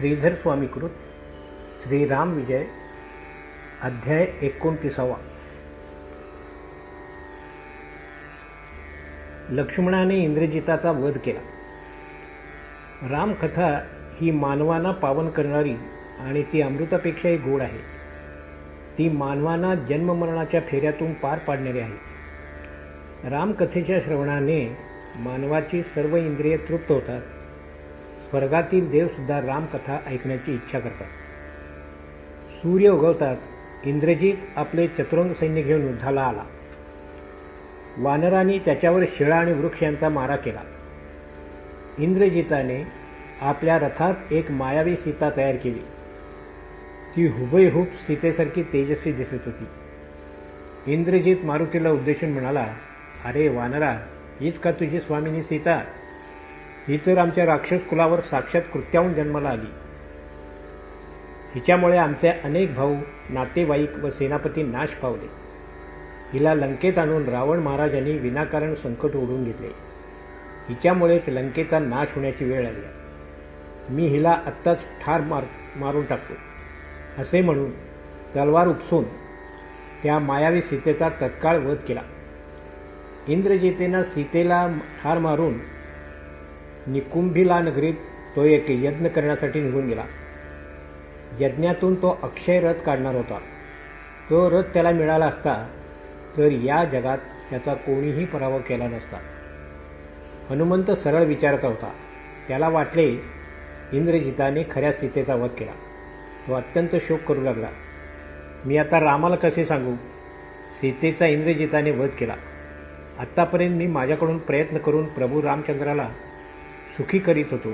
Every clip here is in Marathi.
श्रीधर स्वामीकृत श्रीराम विजय अध्याय एकोणतीसावा. लक्ष्मणाने इंद्रजिताचा वध केला. रामकथा ही मानवांना पावन करणारी आणि ती अमृतापेक्षाही गोड आहे. ती मानवांना जन्ममरणाच्या फेऱ्यातून पार पाडणारी आहे. रामकथेच्या श्रवणाने मानवाची सर्व इंद्रिये तृप्त होतात. स्वर्गातील देवसुद्धा रामकथा ऐकण्याची इच्छा करतात. सूर्य उगवतात इंद्रजीत आपले चतुरंग सैन्य घेऊन युद्धाला आला. वानरांनी त्याच्यावर शिळा आणि वृक्ष यांचा मारा केला. इंद्रजिताने आपल्या रथात एक मायावी सीता तयार केली. ती हुबेहूब सीतेसारखी तेजस्वी दिसत होती. इंद्रजित मारुतीला उद्देशून म्हणाला अरे वानरा हीच का तुझी स्वामिनी सीता? ही तर आमच्या राक्षस कुलावर साक्षात कृत्याहून जन्माला आली. हिच्यामुळे आमचे अनेक भाऊ नातेवाईक व सेनापती नाश पावले. हिला लंकेत आणून रावण महाराजांनी विनाकारण संकट ओढून घेतले. हिच्यामुळेच लंकेचा नाश होण्याची वेळ आली. मी हिला आत्ताच ठार मार मारून टाकतो. असे म्हणून तलवार उपसून त्या मायावी सीतेचा तत्काळ वध केला. इंद्रजितेनं सीतेला ठार मारून निकुंभिला नगरीत तो एक यज्ञ करण्यासाठी निघून गेला. यज्ञातून तो अक्षय रथ काढणार होता. तो रथ त्याला मिळाला असता तर या जगात त्याचा कोणीही पराभव केला नसता. हनुमंत सरळ विचारत होता. त्याला वाटले इंद्रजिताने खऱ्या सीतेचा वध केला. तो अत्यंत शोक करू लागला. मी आता रामाला कसे सांगू? सीतेचा इंद्रजिताने वध केला. आत्तापर्यंत मी माझ्याकडून प्रयत्न करून प्रभू रामचंद्राला सुखी करीत होतो.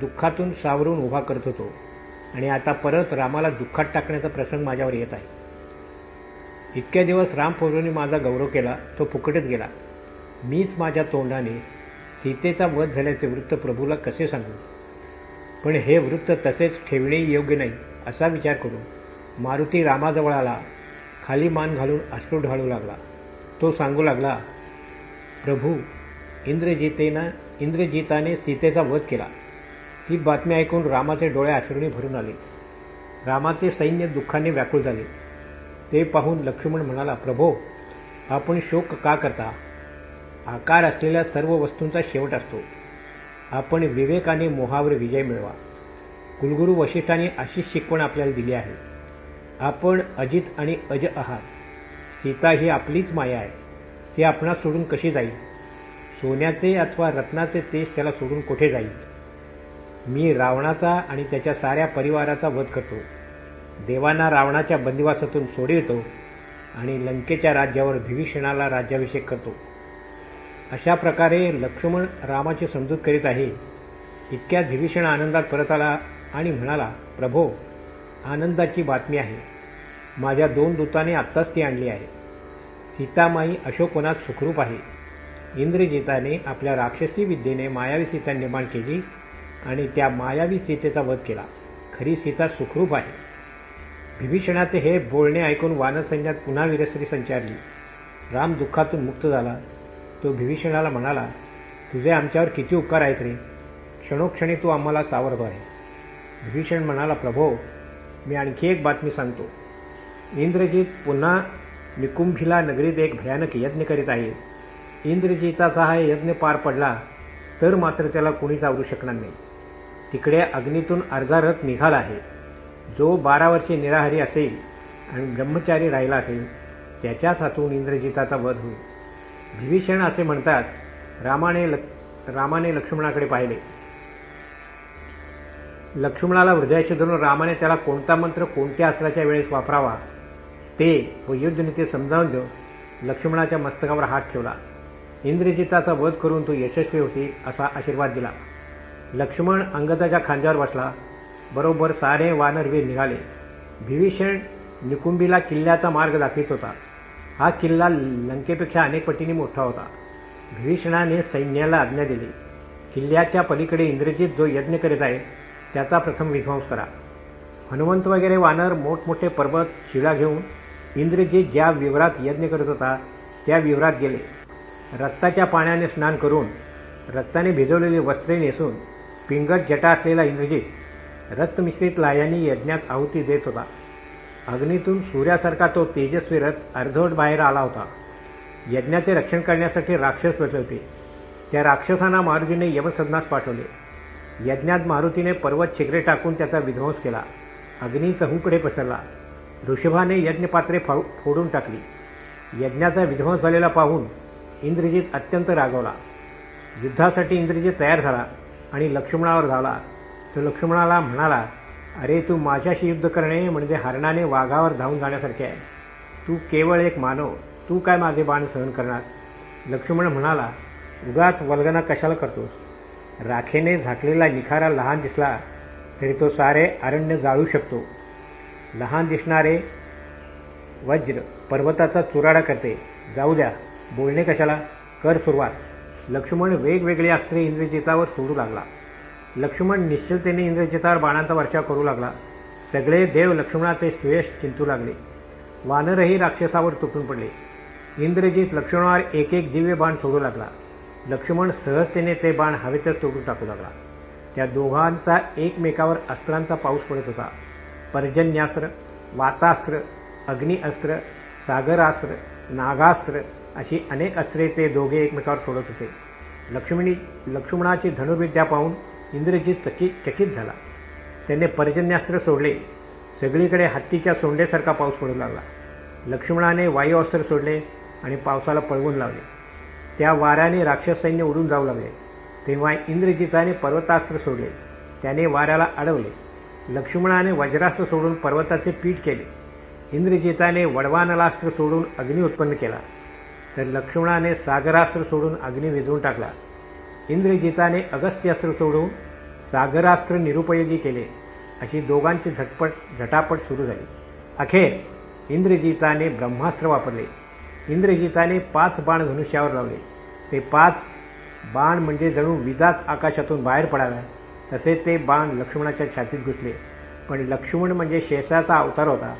दुःखातून सावरून उभा करत होतो. आणि आता परत रामाला दुःखात टाकण्याचा प्रसंग माझ्यावर येत आहे. इतक्या दिवस रामपूर्वनी माझा गौरव केला तो फुकटच गेला. मीच माझ्या तोंडाने सीतेचा वध झाल्याचे वृत्त प्रभूला कसे सांगू? पण हे वृत्त तसेच ठेवणे योग्य नाही असा विचार करून मारुती रामाजवळ आला. खाली मान घालून अश्रू ढाळू लागला. तो सांगू लागला प्रभू इंद्रजितेनं इंद्रजिताने सीतेचा वध केला. ती बातमी ऐकून रामाचे डोळे आश्रणी भरून आले. रामाचे सैन्य दुःखाने व्याकुळ झाले. ते पाहून लक्ष्मण म्हणाला प्रभो आपण शोक का करता? आकार असलेल्या सर्व वस्तूंचा शेवट असतो. आपण विवेकाने मोहावर विजय मिळवा. कुलगुरू वशिष्ठाने अशीच शिकवण आपल्याला दिली आहे. आपण अजित आणि अज आहात. सीता ही आपलीच माया आहे. ती आपणास सोडून कशी जाईल? सोन्याचे अथवा रत्नाचे तेज त्याला सोडून कुठे जाईल? मी रावणाचा आणि त्याच्या साऱ्या परिवाराचा वध करतो. देवांना रावणाच्या बंदिवासातून सोडवितो आणि लंकेच्या राज्यावर भीभीषणाला राज्याभिषेक करतो. अशा प्रकारे लक्ष्मण रामाची समजूत करीत आहे. इतक्यात भीभीषण आनंदात परत आला आणि म्हणाला प्रभो आनंदाची बातमी आहे. माझ्या दोन दूताने आत्ताच ती आणली आहे. सीतामाई अशोकवनात सुखरूप आहे. इंद्रजिताने आपल्या राक्षसी विद्येने मायावी सीता निर्माण केली आणि त्या मायावी सीतेचा वध केला. खरी सीता सुखरूप आहे. विभीषणाचे हे बोलणे ऐकून वानरसैन्यात पुन्हा वीरश्री संचारली. राम दुःखातून मुक्त झाला. तो विभीषणाला म्हणाला तुझे आमच्यावर किती उपकार आहेत रे. क्षणोक्षणी तू आम्हाला सावरतो आहे. विभीषण म्हणाला प्रभो मी आणखी एक बातमी सांगतो. इंद्रजित पुन्हा निकुंभिला नगरीत एक भयानक यज्ञ करीत आहे इंद्रजिताचा हा यज्ञ पार पडला तर मात्र त्याला कोणीच आवरू शकणार नाही. तिकडे अग्नीतून अर्धा रथ निघाला आहे. जो बारा वर्षे निराहारी असेल आणि ब्रह्मचारी राहिला असेल त्याच्याच हातून इंद्रजिताचा वध होईल. विभीषण असे म्हणतात रामाने रामाने लक्ष्मणाकडे पाहिले. लक्ष्मणाला हृदयाशी धरून रामाने त्याला कोणता मंत्र कोणत्या अस्त्राच्या वेळेस वापरावा ते व युद्धनीती समजावून देऊन लक्ष्मणाच्या मस्तकावर हात ठेवला. इंद्रजिताचा वध करून तो यशस्वी होती असा आशीर्वाद दिला. लक्ष्मण अंगदाच्या खांद्यावर बसला. बरोबर सारे वानरवीर निघाले. भीभीषण निकुंबीला किल्ल्याचा मार्ग दाखवित होता. हा किल्ला लंकेपेक्षा अनेक पटीने मोठा होता. भीभीषणाने सैन्याला आज्ञा दिली. किल्ल्याच्या पलीकडे इंद्रजित जो यज्ञ करीत आहे त्याचा प्रथम विध्वंस करा. हनुमंत वगैरे वानर मोठमोठे पर्वत शिळा घेऊन इंद्रजित ज्या विवरात यज्ञ करत होता त्या विवरात गेले. रक्ताच्या पाण्याने स्नान करून रक्ताने भिजवलेली वस्त्रे नेसून पिंगट जटा असलेला इंद्रजित रक्तमिश्रित लायांनी यज्ञात आहुती देत होता. अग्नीतून सूर्यासारखा तो तेजस्वी रथ अर्धवट बाहेर आला होता. यज्ञाचे रक्षण करण्यासाठी राक्षस बसले होते. त्या राक्षसांना मारुतीने यमसदनास पाठवले. यज्ञात मारुतीने पर्वत छिगरे टाकून त्याचा विध्वंस केला. अग्नी चहूकडे पसरला. ऋषभाने यज्ञपात्रे फोडून टाकली. यज्ञाचा विध्वंस झालेला पाहून इंद्रजित अत्यंत रागवला. युद्धासाठी इंद्रजित तयार झाला आणि लक्ष्मणावर धावला. तो लक्ष्मणाला म्हणाला अरे तू माझ्याशी युद्ध करणे म्हणजे हरणाने वाघावर धावून जाण्यासारखे आहे. तू केवळ एक मानव. तू काय माझे बाण सहन करणार? लक्ष्मण म्हणाला उगाच वल्गना कशाला करतोस? राखेने झाकलेला निखारा लहान दिसला तरी तो सारे अरण्य जाळू शकतो. लहान दिसणारे वज्र पर्वताचा चुराडा करते. जाऊ द्या. बोलणे कशाला? कर सुरुवात. लक्ष्मण वेगवेगळी अस्त्रे इंद्रजितावर सोडू लागला. लक्ष्मण निश्चलतेने इंद्रजितावर बाणांचा वर्षा करू लागला. सगळे देव लक्ष्मणाचे श्रेयश चिंतू लागले. वानरही राक्षसावर तुटून पडले. इंद्रजित लक्ष्मणावर एक एक दिव्य बाण सोडू लागला. लक्ष्मण सहजतेने ते बाण हवेतच तोडून टाकू लागला. त्या दोघांचा एकमेकावर अस्त्रांचा पाऊस पडत होता. पर्जन्यास्त्र वातास्त्र अग्निअस्त्र सागरास्त्र नागास्त्र अशी अनेक अस्त्रे ते दोघे एकमेकावर सोडत होते. लक्ष्मणी लक्ष्मणाची धनुर्विद्या पाहून इंद्रजीत चकित चकित झाला. त्याने पर्जन्यास्त्र सोडले. सगळीकडे हत्तीच्या सोंडेसारखा पाऊस पडू लागला. लक्ष्मणाने वायू अस्त्र सोडले आणि पावसाला पळवून लावले. त्या वाऱ्याने राक्षस सैन्य उडून जाऊ लागले. तेव्हा इंद्रजिताने पर्वतास्त्र सोडले. त्याने वाऱ्याला अडवले. लक्ष्मणाने वज्रास्त्र सोडून पर्वताचे पीठ केले. इंद्रजिताने वडवानलास्त्र सोडून अग्नी उत्पन्न केला. तर लक्ष्मणाने सागरास्त्र सोडून अग्नी विझवून टाकला. इंद्रजिताने अगस्त्यास्त्र सोडून सागरास्त्र निरुपयोगी केले. अशी दोघांची झटपट झटापट सुरू झाली. अखेर इंद्रजिताने ब्रह्मास्त्र वापरले. इंद्रजिताने पाच बाण धनुष्यावर लावले. ते पाच बाण म्हणजे जणू विजाच आकाशातून बाहेर पडाला तसे ते बाण लक्ष्मणाच्या छातीत घुसले. पण लक्ष्मण म्हणजे शेषाचा अवतार होता.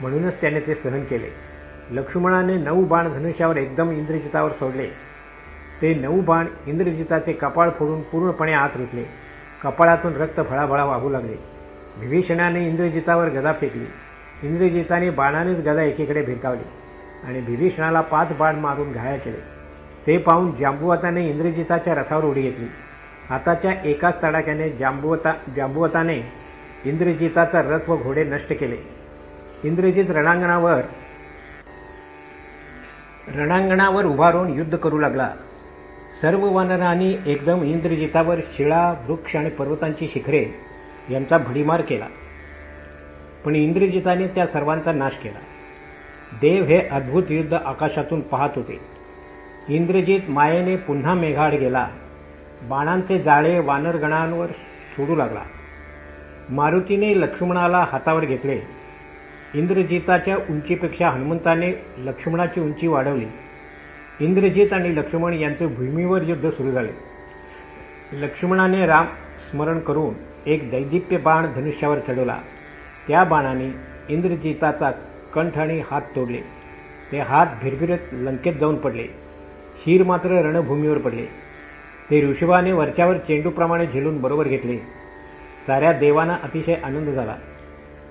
म्हणूनच त्याने ते सहन केले. लक्ष्मणाने नऊ बाण धनुष्यावर एकदम इंद्रजितावर सोडले. ते नऊ बाण इंद्रजिताचे कपाळ फोडून पूर्णपणे आत रुतले. कपाळातून रक्त फळाफळा वाहू लागले. विभीषणाने इंद्रजितावर गदा फेकली. इंद्रजिताने बाणानेच गदा एकीकडे भिरकावली आणि विभीषणाला पाच बाण मारून घाया केले. ते पाहून जांबुवताने इंद्रजिताच्या रथावर उडी घेतली. हाताच्या एकाच तडाख्याने जांबुवता जांबुवताने इंद्रजिताचा रथ व घोडे नष्ट केले. इंद्रजित रणांगणावर रणांगणावर उभारून युद्ध करू लागला. सर्व वानरांनी एकदम इंद्रजितावर शिळा वृक्ष आणि पर्वतांची शिखरे यांचा भडीमार केला. पण इंद्रजिताने त्या सर्वांचा नाश केला. देव हे अद्भुत युद्ध आकाशातून पाहत होते. इंद्रजित मायेने पुन्हा मेघाड गेला. बाणांचे जाळे वानरगणांवर सोडू लागला. मारुतीने लक्ष्मणाला हातावर घेतले. इंद्रजिताच्या उंचीपेक्षा हनुमंताने लक्ष्मणाची उंची वाढवली. इंद्रजित आणि लक्ष्मण यांचे भूमीवर युद्ध सुरू झाले. लक्ष्मणाने राम स्मरण करून एक दैदिप्य बाण धनुष्यावर चढवला. त्या बाणाने इंद्रजिताचा कंठ आणि हात तोडले. ते हात भिरभिरत लंकेत जाऊन पडले. शीर मात्र रणभूमीवर पडले. ते ऋषभाने वरच्यावर चेंडूप्रमाणे झेलून बरोबर घेतले. साऱ्या देवांना अतिशय आनंद झाला.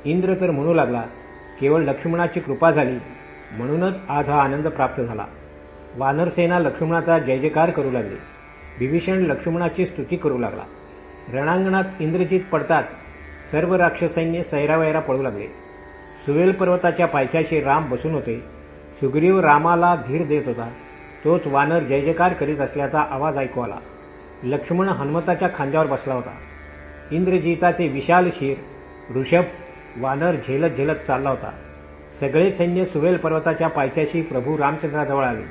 इंद्र तर म्हणू लागला केवळ लक्ष्मणाची कृपा झाली म्हणूनच आज हा आनंद प्राप्त झाला. वानरसेना लक्ष्मणाचा जय जयकार करू लागली. विभीषण लक्ष्मणाची स्तुती करू लागला. रणांगणात इंद्रजित पडतात सर्व राक्षसैन्य सैरावैरा पळू लागले. सुवेल पर्वताच्या पायथ्याशी राम बसून होते. सुग्रीव रामाला धीर देत होता. तोच वानर जय जयकार करीत असल्याचा आवाज ऐकू आला. लक्ष्मण हनुमताच्या खांद्यावर बसला होता. इंद्रजिताचे विशाल शिर ऋषभ वानर झेलत झेलत चालला होता. सगळे सैन्य सुवेल पर्वताच्या पायथ्याशी प्रभू रामचंद्राजवळ आले.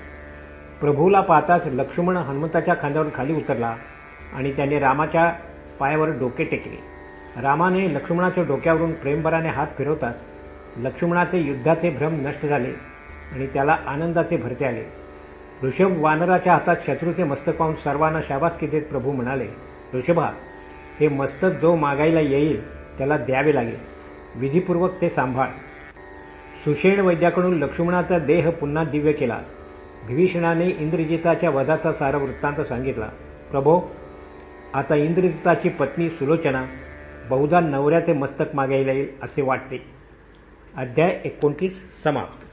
प्रभूला पाहताच लक्ष्मण हनुमंताच्या खांद्यावर खाली उतरला आणि त्याने रामाच्या पायावर डोके टेकले. रामाने लक्ष्मणाच्या डोक्यावरून प्रेमभराने हात फिरवताच लक्ष्मणाचे युद्धाचे भ्रम नष्ट झाले आणि त्याला आनंदाचे भरते आले. ऋषभ वानराच्या हातात शत्रूचे मस्तक पाहून सर्वांना शाबासकी देत प्रभू म्हणाले ऋषभा हे मस्तक जो मागायला येईल त्याला द्यावे लागेल. विधीपूर्वक ते सांभाळ. सुषेण वैद्याकडून लक्ष्मणाचा देह पुन्हा दिव्य केला. विभीषणाने इंद्रजिताच्या वधाचा सारा वृत्तांत सांगितला. प्रभो आता इंद्रजिताची पत्नी सुलोचना बहुधा नवऱ्याचे मस्तक मागायला येईल असे वाटते. अध्याय एकोणतीस समाप्त.